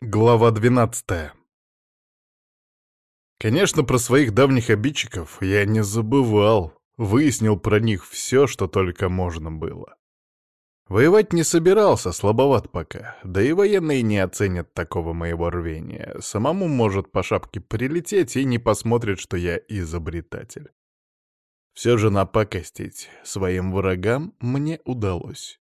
Глава 12 Конечно, про своих давних обидчиков я не забывал, выяснил про них все, что только можно было. Воевать не собирался, слабоват пока, да и военные не оценят такого моего рвения, самому может по шапке прилететь и не посмотрит, что я изобретатель. Все же напакостить своим врагам мне удалось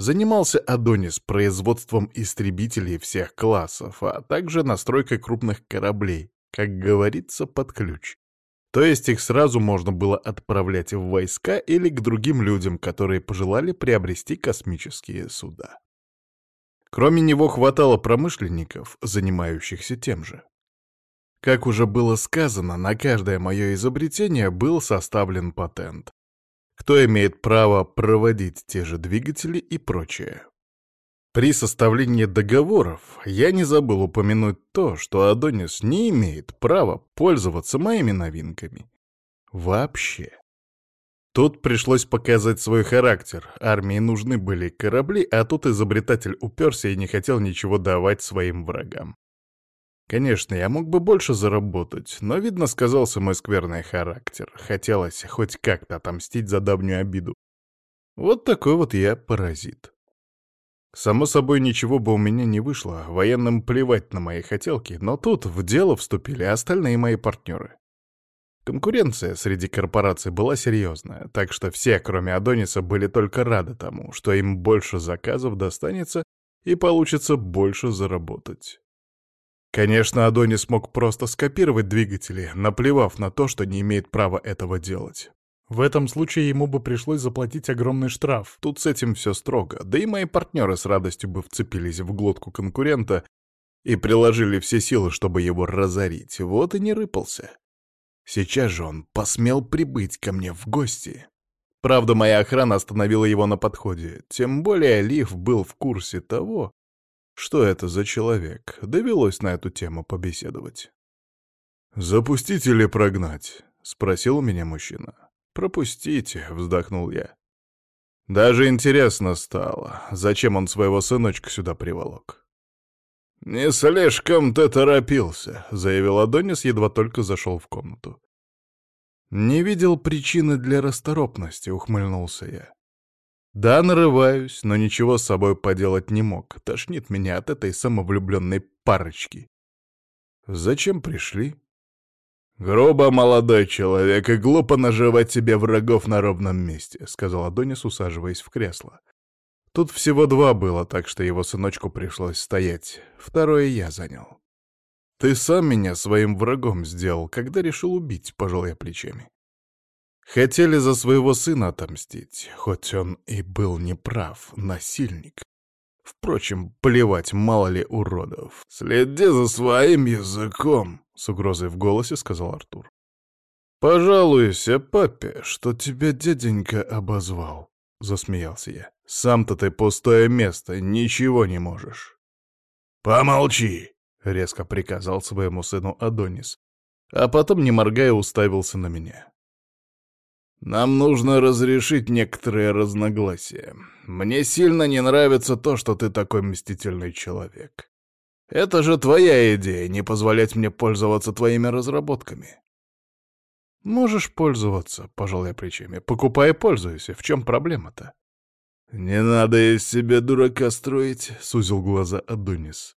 занимался Адонис производством истребителей всех классов, а также настройкой крупных кораблей, как говорится, под ключ. То есть их сразу можно было отправлять в войска или к другим людям, которые пожелали приобрести космические суда. Кроме него хватало промышленников, занимающихся тем же. Как уже было сказано, на каждое мое изобретение был составлен патент кто имеет право проводить те же двигатели и прочее. При составлении договоров я не забыл упомянуть то, что Адонис не имеет права пользоваться моими новинками. Вообще. Тут пришлось показать свой характер. Армии нужны были корабли, а тут изобретатель уперся и не хотел ничего давать своим врагам. Конечно, я мог бы больше заработать, но, видно, сказался мой скверный характер. Хотелось хоть как-то отомстить за давнюю обиду. Вот такой вот я паразит. Само собой, ничего бы у меня не вышло, военным плевать на мои хотелки, но тут в дело вступили остальные мои партнеры. Конкуренция среди корпораций была серьезная, так что все, кроме Адониса, были только рады тому, что им больше заказов достанется и получится больше заработать. Конечно, Адонис мог просто скопировать двигатели, наплевав на то, что не имеет права этого делать. В этом случае ему бы пришлось заплатить огромный штраф. Тут с этим все строго, да и мои партнеры с радостью бы вцепились в глотку конкурента и приложили все силы, чтобы его разорить. Вот и не рыпался. Сейчас же он посмел прибыть ко мне в гости. Правда, моя охрана остановила его на подходе. Тем более Лив был в курсе того, что это за человек? Довелось на эту тему побеседовать. «Запустить или прогнать?» — спросил у меня мужчина. «Пропустите», — вздохнул я. Даже интересно стало, зачем он своего сыночка сюда приволок. «Не слишком ты торопился», — заявил Адонис, едва только зашел в комнату. «Не видел причины для расторопности», — ухмыльнулся я. Да, нарываюсь, но ничего с собой поделать не мог. Тошнит меня от этой самовлюбленной парочки. Зачем пришли? «Грубо, молодой человек, и глупо наживать себе врагов на ровном месте», — сказал Адонис, усаживаясь в кресло. Тут всего два было, так что его сыночку пришлось стоять. Второе я занял. «Ты сам меня своим врагом сделал, когда решил убить», — пожал я плечами. Хотели за своего сына отомстить, хоть он и был неправ, насильник. Впрочем, плевать, мало ли уродов. «Следи за своим языком», — с угрозой в голосе сказал Артур. «Пожалуйся папе, что тебя деденька обозвал», — засмеялся я. «Сам-то ты пустое место, ничего не можешь». «Помолчи», — резко приказал своему сыну Адонис, а потом, не моргая, уставился на меня. Нам нужно разрешить некоторые разногласия. Мне сильно не нравится то, что ты такой мстительный человек. Это же твоя идея, не позволять мне пользоваться твоими разработками. Можешь пользоваться, пожал я плечами. Покупай и пользуйся. В чем проблема-то? Не надо из себя дурака строить, сузил глаза Адунис.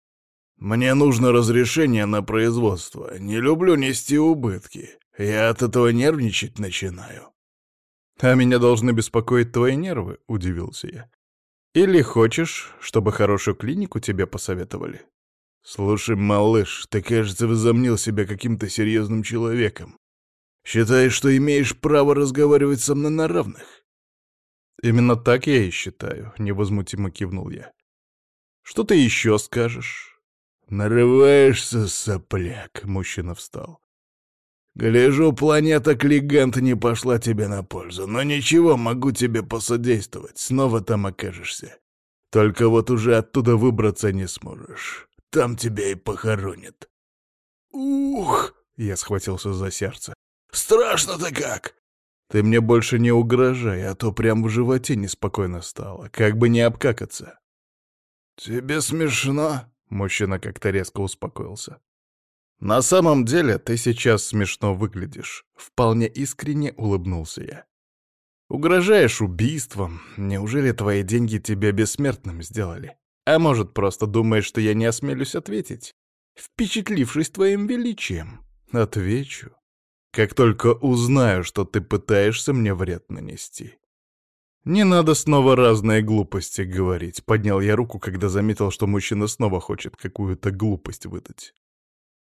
Мне нужно разрешение на производство. Не люблю нести убытки. Я от этого нервничать начинаю. «А меня должны беспокоить твои нервы», — удивился я. «Или хочешь, чтобы хорошую клинику тебе посоветовали?» «Слушай, малыш, ты, кажется, возомнил себя каким-то серьезным человеком. Считаешь, что имеешь право разговаривать со мной на равных?» «Именно так я и считаю», — невозмутимо кивнул я. «Что ты еще скажешь?» «Нарываешься, сопляк», — мужчина встал. Гляжу, планета Клигант не пошла тебе на пользу, но ничего, могу тебе посодействовать, снова там окажешься. Только вот уже оттуда выбраться не сможешь. Там тебя и похоронят. Ух! Я схватился за сердце. Страшно-то как! Ты мне больше не угрожай, а то прям в животе неспокойно стало, как бы не обкакаться. Тебе смешно? Мужчина как-то резко успокоился. «На самом деле ты сейчас смешно выглядишь», — вполне искренне улыбнулся я. «Угрожаешь убийством. Неужели твои деньги тебе бессмертным сделали? А может, просто думаешь, что я не осмелюсь ответить? Впечатлившись твоим величием, отвечу. Как только узнаю, что ты пытаешься мне вред нанести». «Не надо снова разные глупости говорить», — поднял я руку, когда заметил, что мужчина снова хочет какую-то глупость выдать.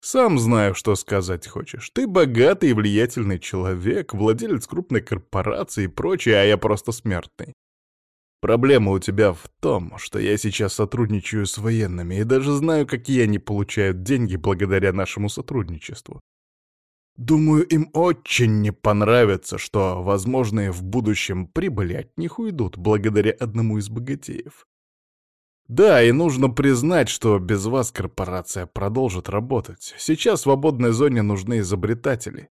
Сам знаю, что сказать хочешь. Ты богатый и влиятельный человек, владелец крупной корпорации и прочее, а я просто смертный. Проблема у тебя в том, что я сейчас сотрудничаю с военными и даже знаю, какие они получают деньги благодаря нашему сотрудничеству. Думаю, им очень не понравится, что возможные в будущем прибыли от них уйдут благодаря одному из богатеев. Да, и нужно признать, что без вас корпорация продолжит работать. Сейчас в свободной зоне нужны изобретатели.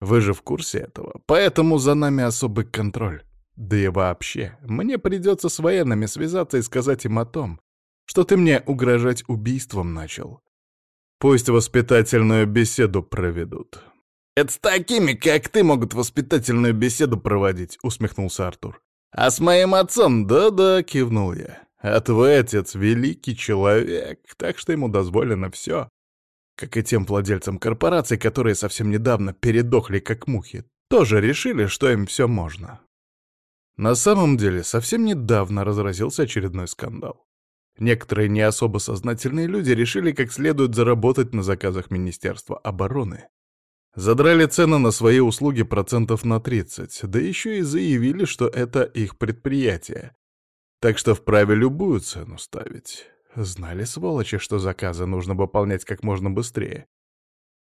Вы же в курсе этого, поэтому за нами особый контроль. Да и вообще, мне придется с военными связаться и сказать им о том, что ты мне угрожать убийством начал. Пусть воспитательную беседу проведут. «Это с такими, как ты, могут воспитательную беседу проводить», — усмехнулся Артур. «А с моим отцом, да-да», — кивнул я. А твой отец — великий человек, так что ему дозволено все. Как и тем владельцам корпораций, которые совсем недавно передохли как мухи, тоже решили, что им все можно. На самом деле, совсем недавно разразился очередной скандал. Некоторые не особо сознательные люди решили как следует заработать на заказах Министерства обороны. Задрали цены на свои услуги процентов на 30, да еще и заявили, что это их предприятие, так что вправе любую цену ставить. Знали сволочи, что заказы нужно выполнять как можно быстрее.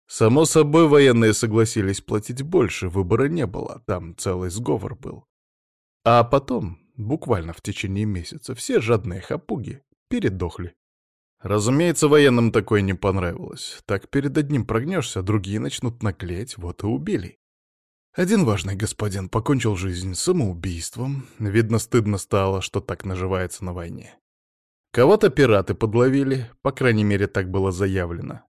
Само собой, военные согласились платить больше, выбора не было, там целый сговор был. А потом, буквально в течение месяца, все жадные хапуги передохли. Разумеется, военным такое не понравилось. Так перед одним прогнешься, другие начнут наклеить, вот и убили. Один важный господин покончил жизнь самоубийством. Видно, стыдно стало, что так наживается на войне. Кого-то пираты подловили, по крайней мере, так было заявлено.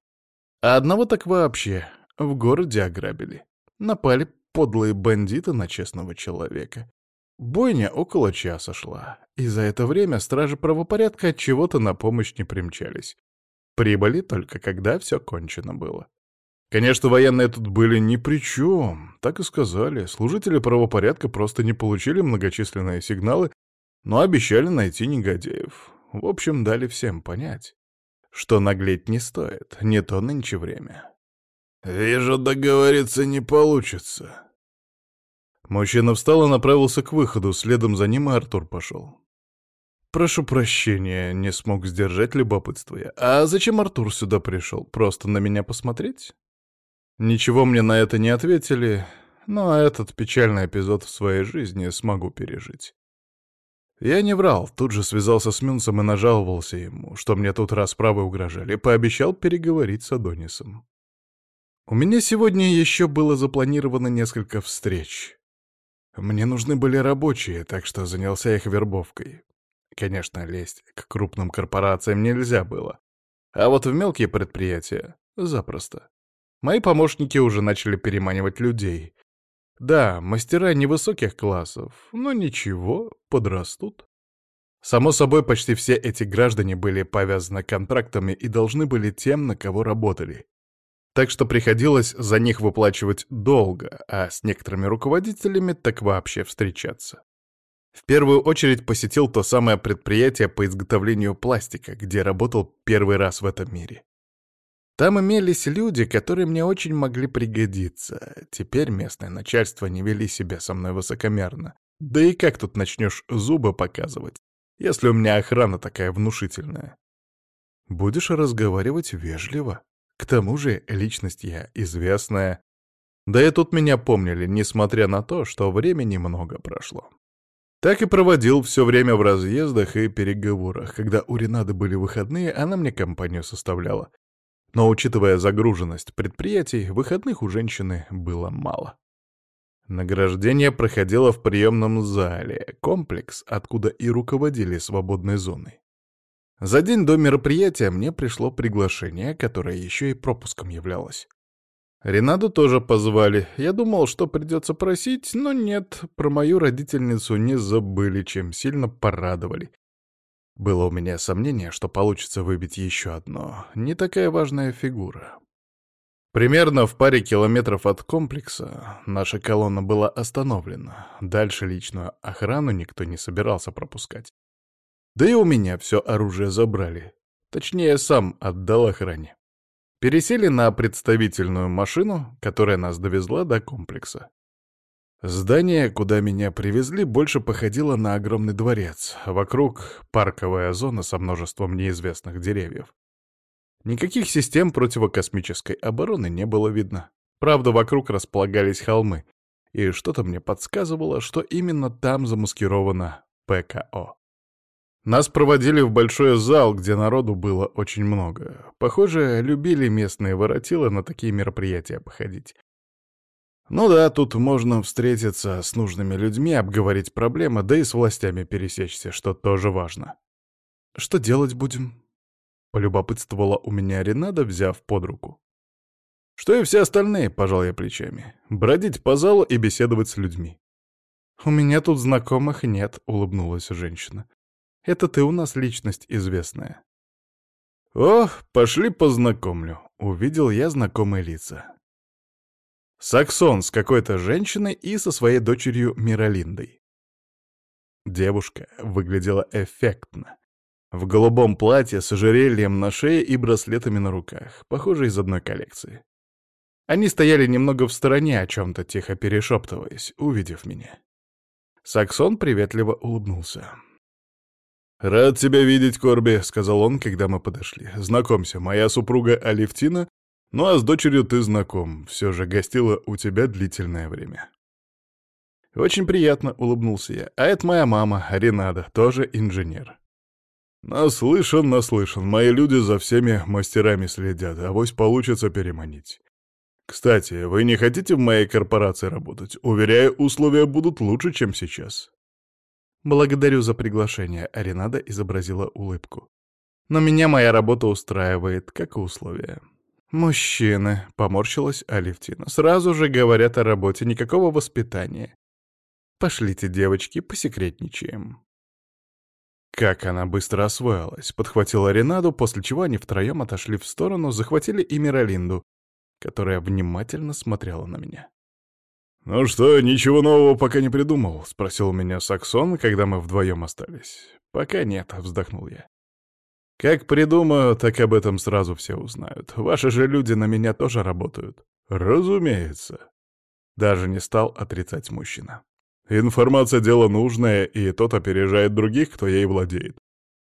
А одного так вообще в городе ограбили. Напали подлые бандиты на честного человека. Бойня около часа шла, и за это время стражи правопорядка от чего-то на помощь не примчались. Прибыли только когда все кончено было. Конечно, военные тут были ни при чем. Так и сказали. Служители правопорядка просто не получили многочисленные сигналы, но обещали найти Негодеев. В общем, дали всем понять, что наглеть не стоит, не то нынче время. «Вижу, договориться не получится». Мужчина встал и направился к выходу, следом за ним и Артур пошел. «Прошу прощения, не смог сдержать любопытство я. А зачем Артур сюда пришел? Просто на меня посмотреть?» Ничего мне на это не ответили, но этот печальный эпизод в своей жизни смогу пережить. Я не врал, тут же связался с Мюнсом и нажаловался ему, что мне тут расправы угрожали, пообещал переговорить с Адонисом. У меня сегодня еще было запланировано несколько встреч. Мне нужны были рабочие, так что занялся их вербовкой. Конечно, лезть к крупным корпорациям нельзя было, а вот в мелкие предприятия — запросто. Мои помощники уже начали переманивать людей. Да, мастера невысоких классов, но ничего, подрастут. Само собой, почти все эти граждане были повязаны контрактами и должны были тем, на кого работали. Так что приходилось за них выплачивать долго, а с некоторыми руководителями так вообще встречаться. В первую очередь посетил то самое предприятие по изготовлению пластика, где работал первый раз в этом мире. Там имелись люди, которые мне очень могли пригодиться. Теперь местное начальство не вели себя со мной высокомерно. Да и как тут начнешь зубы показывать, если у меня охрана такая внушительная? Будешь разговаривать вежливо. К тому же личность я известная. Да и тут меня помнили, несмотря на то, что времени много прошло. Так и проводил все время в разъездах и переговорах. Когда у Ренады были выходные, она мне компанию составляла. Но учитывая загруженность предприятий, выходных у женщины было мало. Награждение проходило в приемном зале, комплекс, откуда и руководили свободной зоной. За день до мероприятия мне пришло приглашение, которое еще и пропуском являлось. Ренаду тоже позвали. Я думал, что придется просить, но нет, про мою родительницу не забыли, чем сильно порадовали. Было у меня сомнение, что получится выбить еще одно. Не такая важная фигура. Примерно в паре километров от комплекса наша колонна была остановлена. Дальше личную охрану никто не собирался пропускать. Да и у меня все оружие забрали. Точнее, сам отдал охране. Пересели на представительную машину, которая нас довезла до комплекса. Здание, куда меня привезли, больше походило на огромный дворец. Вокруг парковая зона со множеством неизвестных деревьев. Никаких систем противокосмической обороны не было видно. Правда, вокруг располагались холмы, и что-то мне подсказывало, что именно там замаскировано ПКО. Нас проводили в большой зал, где народу было очень много. Похоже, любили местные воротила на такие мероприятия походить. Ну да, тут можно встретиться с нужными людьми, обговорить проблемы, да и с властями пересечься, что тоже важно. «Что делать будем?» — полюбопытствовала у меня Ренада, взяв под руку. «Что и все остальные», — пожал я плечами. «Бродить по залу и беседовать с людьми». «У меня тут знакомых нет», — улыбнулась женщина. «Это ты у нас личность известная». «Ох, пошли познакомлю», — увидел я знакомые лица. Саксон с какой-то женщиной и со своей дочерью Миролиндой. Девушка выглядела эффектно. В голубом платье с ожерельем на шее и браслетами на руках, похоже, из одной коллекции. Они стояли немного в стороне, о чем-то тихо перешептываясь, увидев меня. Саксон приветливо улыбнулся. «Рад тебя видеть, Корби», — сказал он, когда мы подошли. «Знакомься, моя супруга Алевтина ну а с дочерью ты знаком, все же гостила у тебя длительное время. Очень приятно, улыбнулся я. А это моя мама, Ренада, тоже инженер. Наслышан, наслышан. Мои люди за всеми мастерами следят, а вось получится переманить. Кстати, вы не хотите в моей корпорации работать? Уверяю, условия будут лучше, чем сейчас. Благодарю за приглашение, Аренада изобразила улыбку. Но меня моя работа устраивает, как и условия. «Мужчины», — поморщилась Алевтина, — «сразу же говорят о работе, никакого воспитания. Пошлите, девочки, посекретничаем». Как она быстро освоилась, подхватила Ренаду, после чего они втроем отошли в сторону, захватили и Миралинду, которая внимательно смотрела на меня. «Ну что, ничего нового пока не придумал?» — спросил меня Саксон, когда мы вдвоем остались. «Пока нет», — вздохнул я. Как придумаю, так об этом сразу все узнают. Ваши же люди на меня тоже работают. Разумеется. Даже не стал отрицать мужчина. Информация — дело нужное, и тот опережает других, кто ей владеет.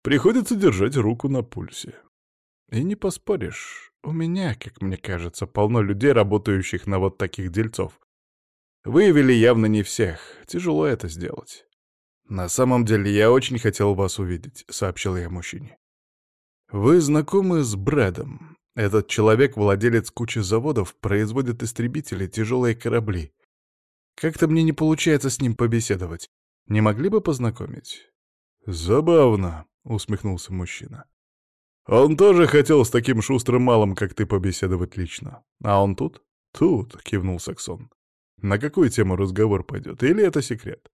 Приходится держать руку на пульсе. И не поспоришь. У меня, как мне кажется, полно людей, работающих на вот таких дельцов. Выявили явно не всех. Тяжело это сделать. «На самом деле я очень хотел вас увидеть», — сообщил я мужчине. Вы знакомы с Брэдом? Этот человек, владелец кучи заводов, производит истребители, тяжелые корабли. Как-то мне не получается с ним побеседовать. Не могли бы познакомить? Забавно, усмехнулся мужчина. Он тоже хотел с таким шустрым малым, как ты, побеседовать лично. А он тут? Тут, кивнул Саксон. На какую тему разговор пойдет? Или это секрет?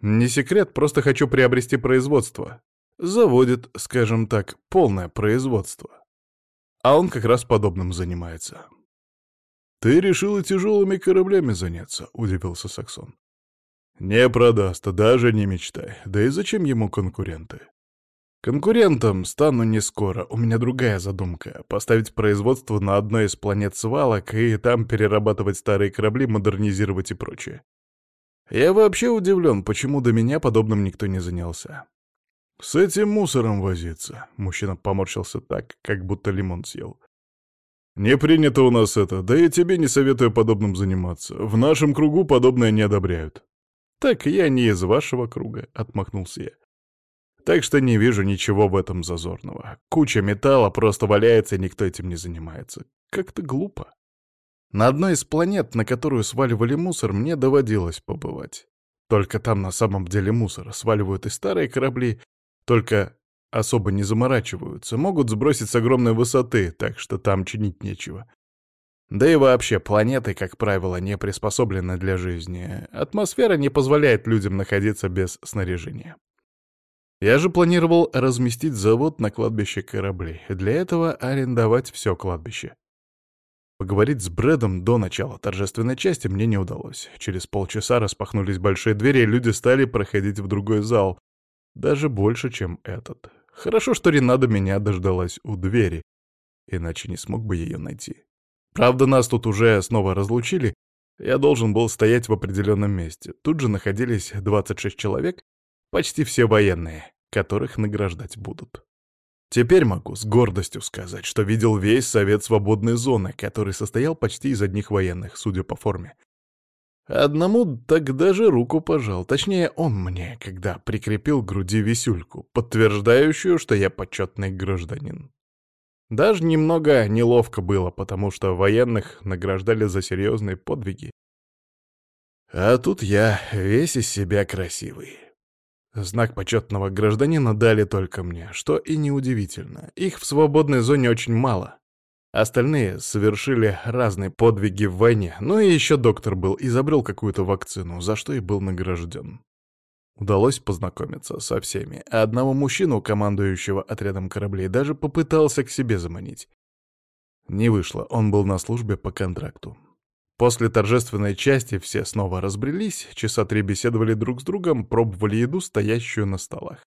Не секрет, просто хочу приобрести производство заводит, скажем так, полное производство. А он как раз подобным занимается. «Ты решил и тяжелыми кораблями заняться», — удивился Саксон. «Не продаст, даже не мечтай. Да и зачем ему конкуренты?» «Конкурентом стану не скоро. У меня другая задумка — поставить производство на одной из планет свалок и там перерабатывать старые корабли, модернизировать и прочее. Я вообще удивлен, почему до меня подобным никто не занялся. «С этим мусором возиться!» — мужчина поморщился так, как будто лимон съел. «Не принято у нас это, да и тебе не советую подобным заниматься. В нашем кругу подобное не одобряют». «Так я не из вашего круга», — отмахнулся я. «Так что не вижу ничего в этом зазорного. Куча металла просто валяется, и никто этим не занимается. Как-то глупо». На одной из планет, на которую сваливали мусор, мне доводилось побывать. Только там на самом деле мусор сваливают и старые корабли, только особо не заморачиваются, могут сбросить с огромной высоты, так что там чинить нечего. Да и вообще, планеты, как правило, не приспособлены для жизни. Атмосфера не позволяет людям находиться без снаряжения. Я же планировал разместить завод на кладбище кораблей. Для этого арендовать все кладбище. Поговорить с Брэдом до начала торжественной части мне не удалось. Через полчаса распахнулись большие двери, и люди стали проходить в другой зал, даже больше, чем этот. Хорошо, что Ренада меня дождалась у двери, иначе не смог бы ее найти. Правда, нас тут уже снова разлучили. Я должен был стоять в определенном месте. Тут же находились 26 человек, почти все военные, которых награждать будут. Теперь могу с гордостью сказать, что видел весь Совет Свободной Зоны, который состоял почти из одних военных, судя по форме. Одному тогда же руку пожал, точнее, он мне, когда прикрепил к груди висюльку, подтверждающую, что я почетный гражданин. Даже немного неловко было, потому что военных награждали за серьезные подвиги. А тут я весь из себя красивый. Знак почетного гражданина дали только мне, что и неудивительно. Их в свободной зоне очень мало. Остальные совершили разные подвиги в войне, но и еще доктор был, изобрел какую-то вакцину, за что и был награжден. Удалось познакомиться со всеми, а одного мужчину, командующего отрядом кораблей, даже попытался к себе заманить. Не вышло, он был на службе по контракту. После торжественной части все снова разбрелись, часа три беседовали друг с другом, пробовали еду, стоящую на столах.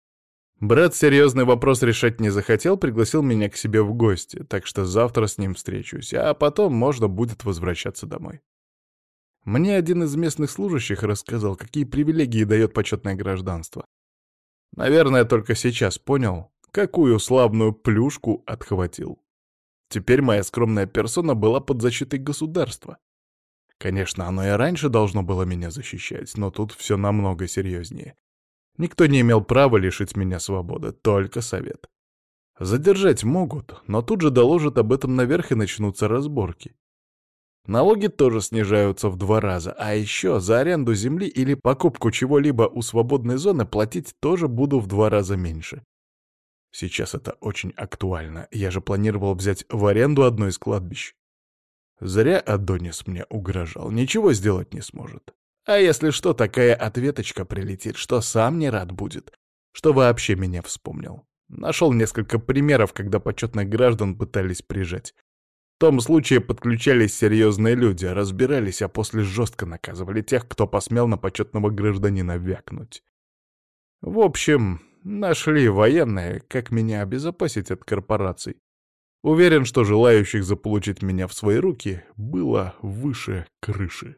Брат серьезный вопрос решать не захотел, пригласил меня к себе в гости, так что завтра с ним встречусь, а потом можно будет возвращаться домой. Мне один из местных служащих рассказал, какие привилегии дает почетное гражданство. Наверное, только сейчас понял, какую славную плюшку отхватил. Теперь моя скромная персона была под защитой государства. Конечно, оно и раньше должно было меня защищать, но тут все намного серьезнее. Никто не имел права лишить меня свободы, только совет. Задержать могут, но тут же доложат об этом наверх и начнутся разборки. Налоги тоже снижаются в два раза, а еще за аренду земли или покупку чего-либо у свободной зоны платить тоже буду в два раза меньше. Сейчас это очень актуально, я же планировал взять в аренду одно из кладбищ. Зря Адонис мне угрожал, ничего сделать не сможет. А если что, такая ответочка прилетит, что сам не рад будет, что вообще меня вспомнил. Нашел несколько примеров, когда почетных граждан пытались прижать. В том случае подключались серьезные люди, разбирались, а после жестко наказывали тех, кто посмел на почетного гражданина вякнуть. В общем, нашли военные, как меня обезопасить от корпораций. Уверен, что желающих заполучить меня в свои руки было выше крыши.